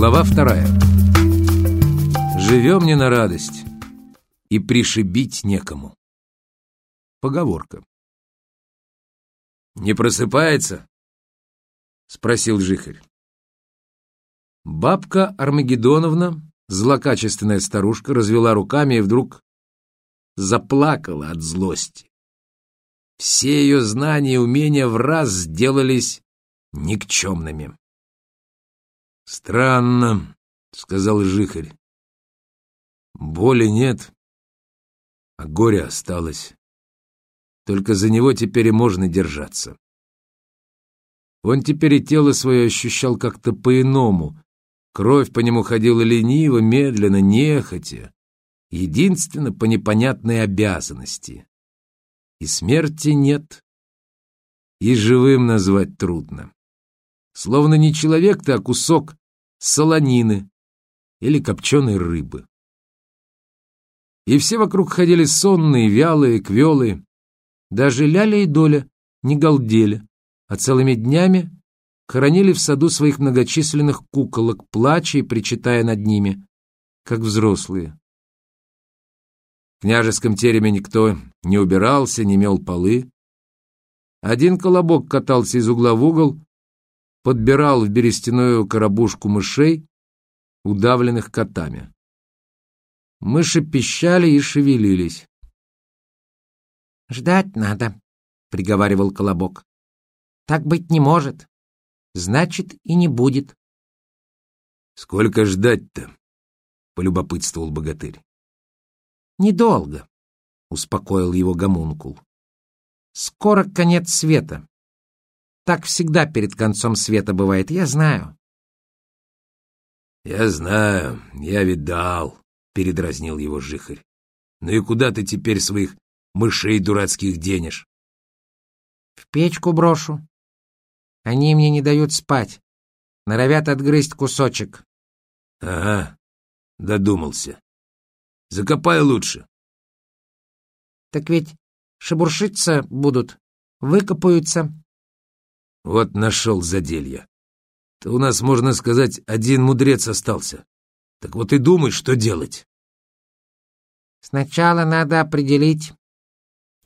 Глава вторая. Живем не на радость, и пришибить некому. Поговорка. «Не просыпается?» — спросил Жихарь. Бабка Армагеддоновна, злокачественная старушка, развела руками и вдруг заплакала от злости. Все ее знания и умения в раз сделались никчемными. «Странно», — сказал Жихарь. «Боли нет, а горе осталось. Только за него теперь и можно держаться». Он теперь и тело свое ощущал как-то по-иному. Кровь по нему ходила лениво, медленно, нехотя. Единственно по непонятной обязанности. И смерти нет, и живым назвать трудно. Словно не человек ты, а кусок солонины или копченой рыбы. И все вокруг ходили сонные, вялые, квелые. Даже Ляля и Доля не галдели, а целыми днями хоронили в саду своих многочисленных куколок, плача и причитая над ними, как взрослые. В княжеском тереме никто не убирался, не мел полы. Один колобок катался из угла в угол, подбирал в берестяную коробушку мышей, удавленных котами. Мыши пищали и шевелились. «Ждать надо», — приговаривал Колобок. «Так быть не может. Значит, и не будет». «Сколько ждать-то?» — полюбопытствовал богатырь. «Недолго», — успокоил его гомункул. «Скоро конец света. Так всегда перед концом света бывает, я знаю. «Я знаю, я видал», — передразнил его жихарь. «Ну и куда ты теперь своих мышей дурацких денешь?» «В печку брошу. Они мне не дают спать. Норовят отгрызть кусочек». «Ага, додумался. Закопай лучше». «Так ведь шебуршиться будут, выкопаются, вот нашел заделья. То у нас, можно сказать, один мудрец остался. Так вот и думай, что делать. Сначала надо определить,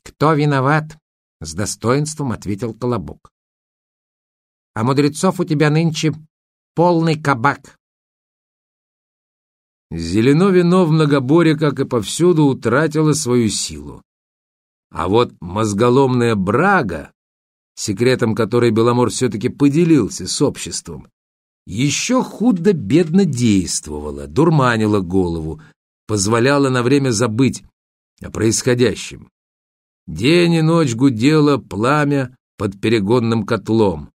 кто виноват, — с достоинством ответил Колобок. А мудрецов у тебя нынче полный кабак. Зелено вино в многоборе, как и повсюду, утратило свою силу. А вот мозголомная брага секретом которой Беломор все-таки поделился с обществом, еще худо-бедно действовала, дурманила голову, позволяла на время забыть о происходящем. День и ночь гудело пламя под перегонным котлом.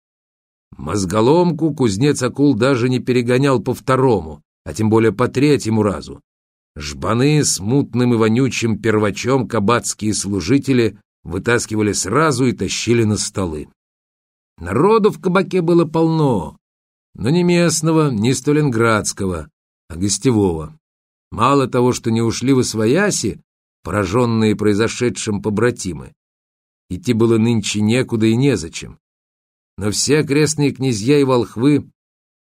Мозголомку кузнец акул даже не перегонял по второму, а тем более по третьему разу. Жбаны с мутным и вонючим первачом кабацкие служители вытаскивали сразу и тащили на столы. Народу в кабаке было полно, но не местного, не сталинградского, а гостевого. Мало того, что не ушли в Освояси, пораженные произошедшим побратимы, идти было нынче некуда и незачем. Но все окрестные князья и волхвы,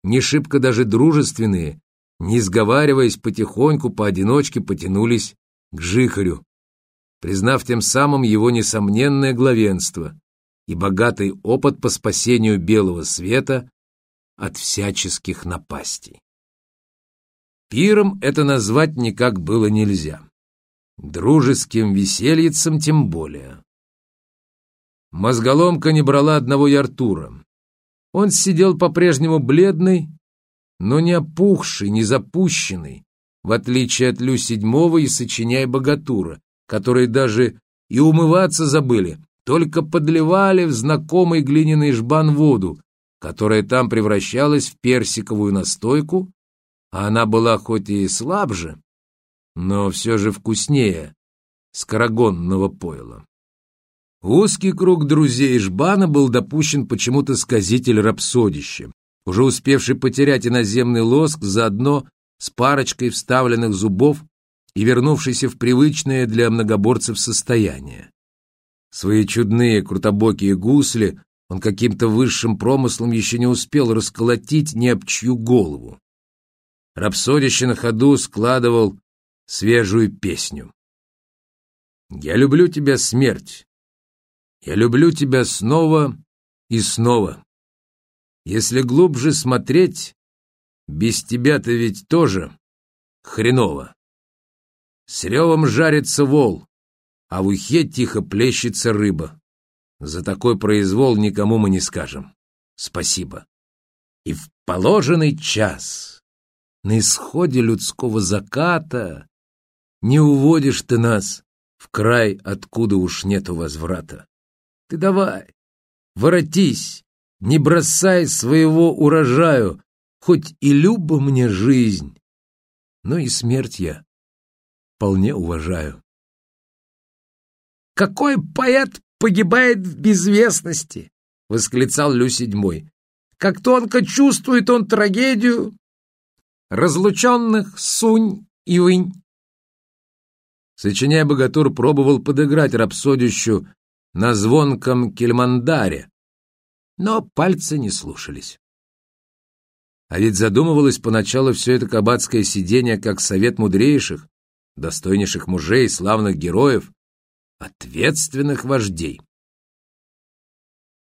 не шибко даже дружественные, не сговариваясь потихоньку, поодиночке потянулись к Жихарю, признав тем самым его несомненное главенство и богатый опыт по спасению белого света от всяческих напастей. Пиром это назвать никак было нельзя. Дружеским весельицем тем более. Мозголомка не брала одного и Артура. Он сидел по-прежнему бледный, но не опухший, не запущенный, в отличие от Лю седьмого и сочиняй богатура, которые даже и умываться забыли, только подливали в знакомый глиняный жбан воду, которая там превращалась в персиковую настойку, а она была хоть и слабже, но все же вкуснее скорогонного пойла. узкий круг друзей Жбана был допущен почему-то сказитель рапсодища, уже успевший потерять иноземный лоск заодно с парочкой вставленных зубов и вернувшийся в привычное для многоборцев состояние. Свои чудные крутобокие гусли он каким-то высшим промыслом еще не успел расколотить ни об чью голову. рапсодище на ходу складывал свежую песню. «Я люблю тебя, смерть. Я люблю тебя снова и снова. Если глубже смотреть, без тебя-то ведь тоже хреново. С ревом жарится вол, а в ухе тихо плещется рыба. За такой произвол никому мы не скажем. Спасибо. И в положенный час, на исходе людского заката, не уводишь ты нас в край, откуда уж нету возврата. Ты давай, воротись, не бросай своего урожаю, хоть и люба мне жизнь, но и смерть я вполне уважаю. «Какой поэт погибает в безвестности!» — восклицал Лю седьмой. «Как тонко чувствует он трагедию разлученных Сунь и Вынь!» Сочиняя богатур, пробовал подыграть рапсодищу на звонком кельмандаре, но пальцы не слушались. А ведь задумывалось поначалу все это кабацкое сидение как совет мудрейших, достойнейших мужей, славных героев, ответственных вождей.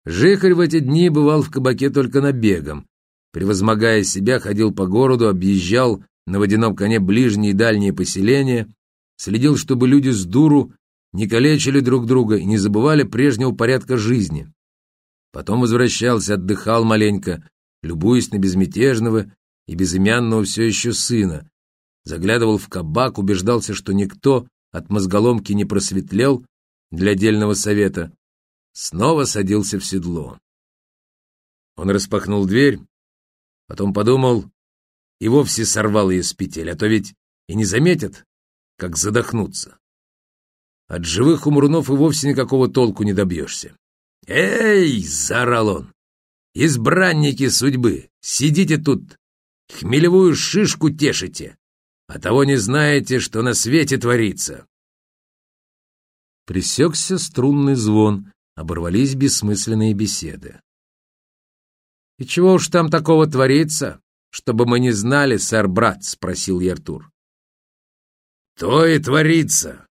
Жихарь в эти дни бывал в кабаке только набегом. Превозмогая себя, ходил по городу, объезжал на водяном коне ближние и дальние поселения, следил, чтобы люди с дуру не калечили друг друга и не забывали прежнего порядка жизни. Потом возвращался, отдыхал маленько, любуясь на безмятежного и безымянного все еще сына, заглядывал в кабак, убеждался, что никто от мозголомки не просветлел для дельного совета, снова садился в седло. Он распахнул дверь, потом подумал и вовсе сорвал ее с петель, а то ведь и не заметят, как задохнуться. От живых умрунов и вовсе никакого толку не добьешься. «Эй!» — заорал он. «Избранники судьбы, сидите тут, хмелевую шишку тешите, а того не знаете, что на свете творится». Присекся струнный звон, оборвались бессмысленные беседы. «И чего уж там такого творится, чтобы мы не знали, сэр-брат?» — спросил Яртур. «То и творится.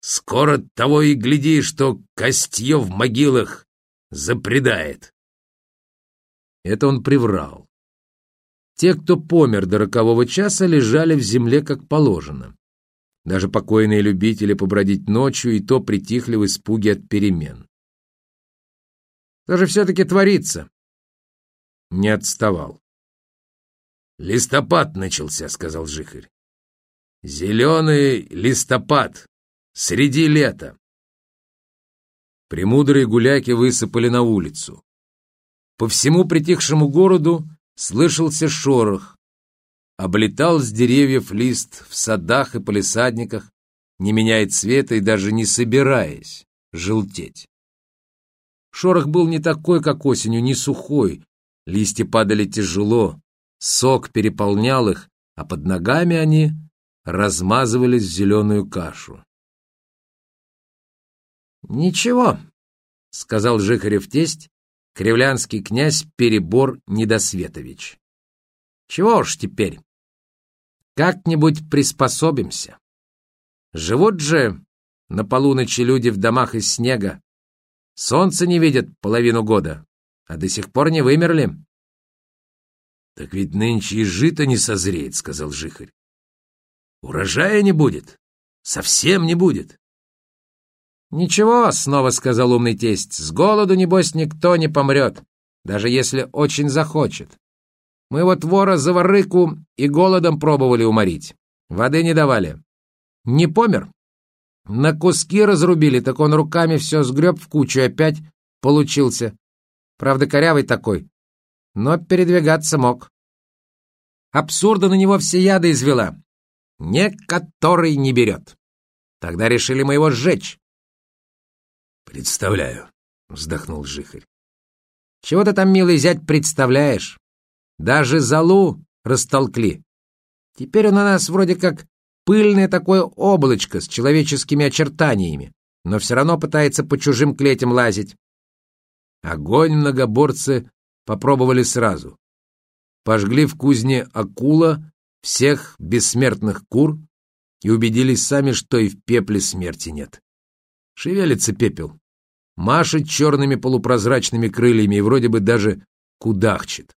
Скоро того и гляди, что костье в могилах запредает». Это он приврал. Те, кто помер до рокового часа, лежали в земле как положено. Даже покойные любители побродить ночью и то притихли в испуге от перемен. Что же все-таки творится? Не отставал. «Листопад начался», — сказал Жихарь. «Зеленый листопад, среди лета». Премудрые гуляки высыпали на улицу. По всему притихшему городу слышался шорох. Облетал с деревьев лист в садах и полисадниках, не меняя цвета и даже не собираясь желтеть. Шорох был не такой, как осенью, не сухой. Листья падали тяжело, сок переполнял их, а под ногами они размазывались в зеленую кашу. «Ничего», — сказал Жихарев тесть, кривлянский князь Перебор Недосветович. «Чего уж теперь? Как-нибудь приспособимся. Живут же на полуночи люди в домах из снега, Солнце не видят половину года, а до сих пор не вымерли. — Так ведь нынче и жито не созреет, — сказал Жихарь. — Урожая не будет, совсем не будет. — Ничего, — снова сказал умный тесть, — с голоду, небось, никто не помрет, даже если очень захочет. Мы вот вора за ворыку и голодом пробовали уморить. Воды не давали. Не помер, на куски разрубили, так он руками все сгреб в кучу и опять получился. Правда, корявый такой, но передвигаться мог. Абсурда на него все яды извела. Некоторый не берет. Тогда решили мы его сжечь. «Представляю», — вздохнул Жихарь. «Чего ты там, милый зять, представляешь? Даже залу растолкли. Теперь он у нас вроде как Пыльное такое облачко с человеческими очертаниями, но все равно пытается по чужим клетям лазить. Огонь многоборцы попробовали сразу. Пожгли в кузне акула, всех бессмертных кур и убедились сами, что и в пепле смерти нет. Шевелится пепел, машет черными полупрозрачными крыльями и вроде бы даже кудахчет.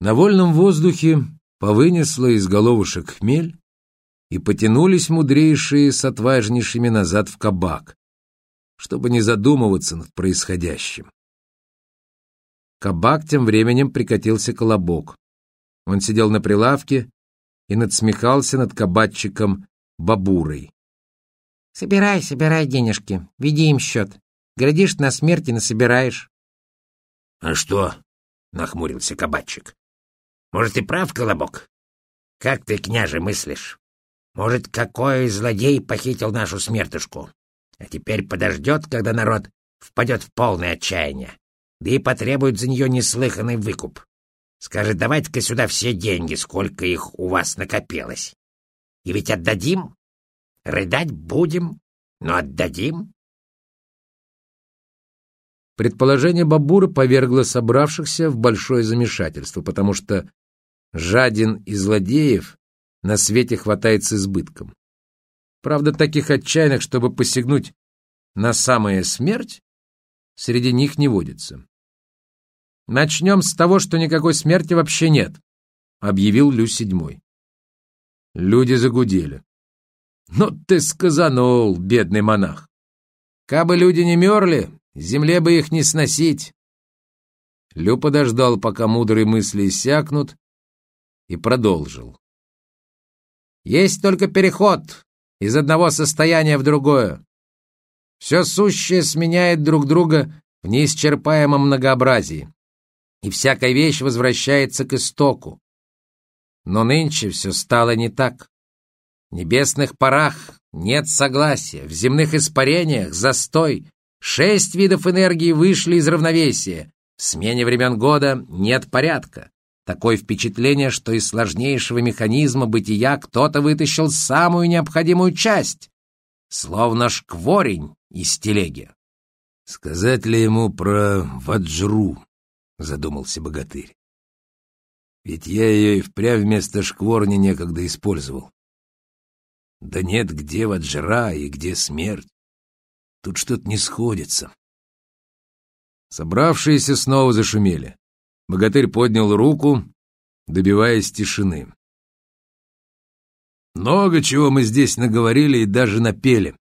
На вольном воздухе повынесло из головушек хмель, и потянулись мудрейшие с отважнейшими назад в кабак, чтобы не задумываться над происходящим. Кабак тем временем прикатился колобок. Он сидел на прилавке и надсмехался над кабачиком Бабурой. «Собирай, собирай денежки, веди им счет. Глядишь, на смерти насобираешь». «А что?» — нахмурился кабачик. «Может, и прав, Колобок? Как ты, княже, мыслишь? Может, какой злодей похитил нашу смертушку, а теперь подождет, когда народ впадет в полное отчаяние, да и потребует за нее неслыханный выкуп. Скажет, давайте-ка сюда все деньги, сколько их у вас накопилось. И ведь отдадим? Рыдать будем, но отдадим. Предположение Бабура повергло собравшихся в большое замешательство, потому что жаден и злодеев на свете хватает с избытком. Правда, таких отчаянных, чтобы посягнуть на самая смерть, среди них не водится. «Начнем с того, что никакой смерти вообще нет», — объявил Лю седьмой. Люди загудели. «Ну ты сказанул, бедный монах! Кабы люди не мерли, земле бы их не сносить!» Лю подождал, пока мудрые мысли иссякнут, и продолжил. «Есть только переход из одного состояния в другое. Все сущее сменяет друг друга в неисчерпаемом многообразии, и всякая вещь возвращается к истоку. Но нынче все стало не так. Небесных парах нет согласия, в земных испарениях застой, шесть видов энергии вышли из равновесия, в смене времен года нет порядка. Такое впечатление, что из сложнейшего механизма бытия кто-то вытащил самую необходимую часть, словно шкворень из телеги. «Сказать ли ему про Ваджру?» — задумался богатырь. «Ведь я ее и впрямь вместо шкворни некогда использовал. Да нет, где ваджра и где смерть? Тут что-то не сходится. Собравшиеся снова зашумели. Богатырь поднял руку, добиваясь тишины. Много чего мы здесь наговорили и даже напели.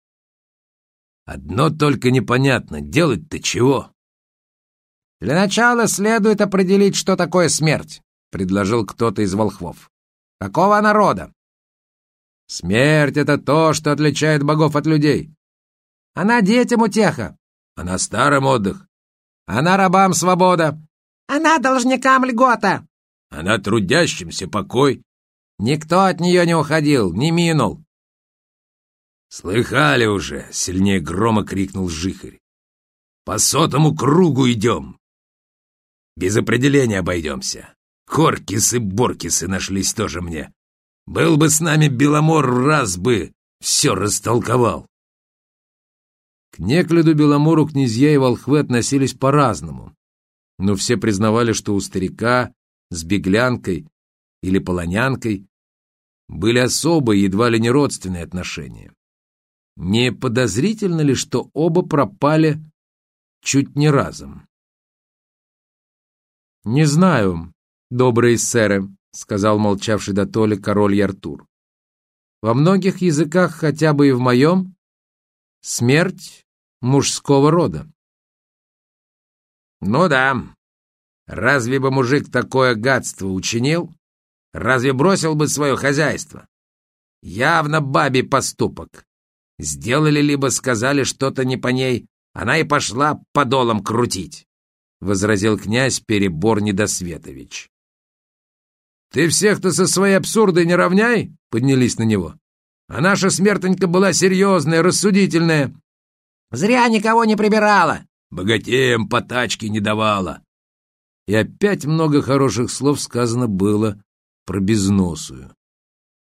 Одно только непонятно, делать-то чего? Для начала следует определить, что такое смерть, предложил кто-то из волхвов. Какого народа? Смерть — это то, что отличает богов от людей. Она детям утеха. Она старым отдых. Она рабам свобода. Она должникам льгота. Она трудящимся покой. Никто от нее не уходил, не минул. «Слыхали уже!» — сильнее грома крикнул Жихарь. «По сотому кругу идем. Без определения обойдемся. Коркисы-боркисы нашлись тоже мне. Был бы с нами Беломор, раз бы все растолковал. К Неклюду Беломору князья и волхвы относились по-разному, но все признавали, что у старика с беглянкой или полонянкой были особые, едва ли не родственные отношения. Не подозрительно ли, что оба пропали чуть не разом? «Не знаю, добрые сэры», — сказал молчавший до толи король Яртур. «Во многих языках, хотя бы и в моем, смерть мужского рода». «Ну да. Разве бы мужик такое гадство учинил? Разве бросил бы свое хозяйство? Явно бабий поступок. Сделали либо сказали что-то не по ней, она и пошла подолом крутить», — возразил князь Перебор Недосветович. «Ты всех-то со своей абсурдой не равняй!» — поднялись на него. «А наша смертонька была серьезная, рассудительная». «Зря никого не прибирала!» «Богатеям по тачке не давала!» И опять много хороших слов сказано было про безносую.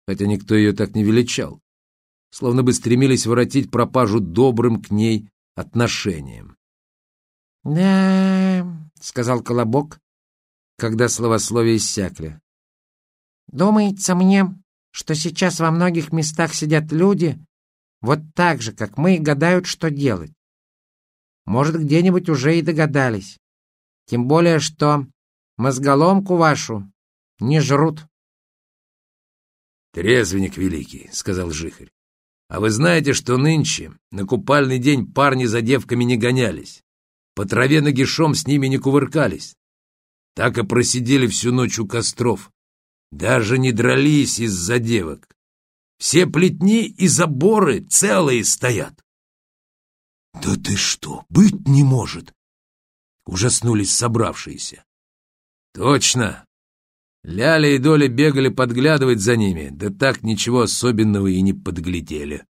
Хотя никто ее так не величал. Словно бы стремились воротить пропажу добрым к ней отношением. «Да...» — сказал Колобок, когда словословия иссякли. Думается мне, что сейчас во многих местах сидят люди, вот так же, как мы, и гадают, что делать. Может, где-нибудь уже и догадались. Тем более, что мозголомку вашу не жрут. «Трезвенник великий», — сказал Жихарь. «А вы знаете, что нынче на купальный день парни за девками не гонялись, по траве нагишом с ними не кувыркались, так и просидели всю ночь у костров, даже не дрались из-за девок. Все плетни и заборы целые стоят». «Да ты что, быть не может!» — ужаснулись собравшиеся. «Точно!» Ляля и Доля бегали подглядывать за ними, да так ничего особенного и не подглядели.